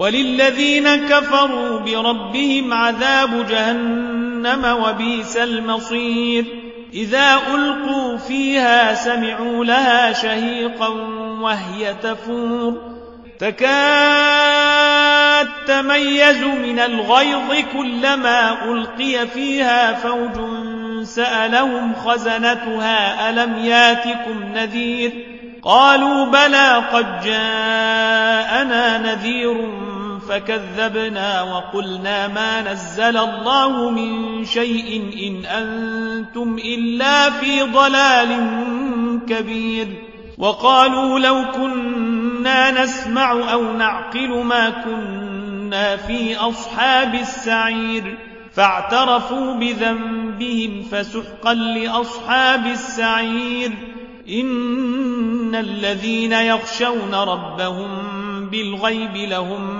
وللذين كفروا بربهم عذاب جهنم وبيس المصير. إذا ألقوا فيها سمعوا لها شهيقا وهي تفور. تكاد تميز من الغيظ كلما ألقي فيها فوج سألهم خزنتها ألم ياتكم نذير؟ قالوا بلى قد جاءنا نذير فكذبنا وقلنا ما نزل الله من شيء إن أنتم إلا في ضلال كبير. وقالوا لو كنا نسمع أو نعقل ما كنا في أصحاب السعير. فاعترفوا بذنبهم فسحقا لأصحاب السعير. إن الذين يخشون ربهم بالغيب لهم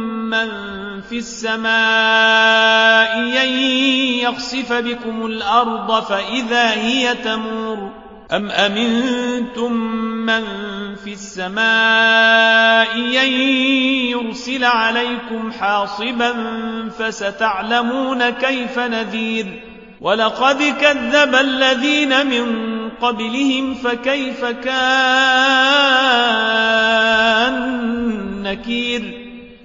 من في السماء أن يخسف بكم الأرض فإذا هي تمور أم أمنتم من في السماء أن يرسل عليكم حاصبا فستعلمون كيف نذير ولقد كذب الذين من قبلهم فكيف كان نكير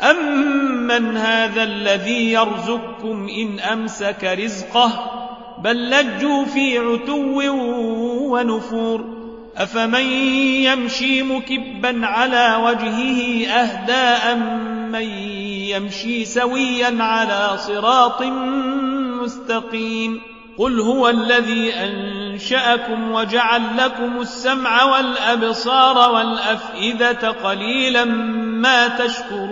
أمن هذا الذي يرزقكم إن أمسك رزقه بل لجوا في عتو ونفور أفمن يمشي مكبا على وجهه أهدى من يمشي سويا على صراط مستقيم قل هو الذي أنشأكم وجعل لكم السمع والأبصار والأفئدة قليلا ما تشكرون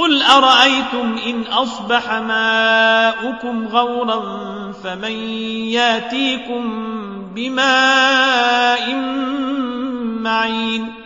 قل أرأيتم إن أصبح ماؤكم غورا فمن ياتيكم بماء معين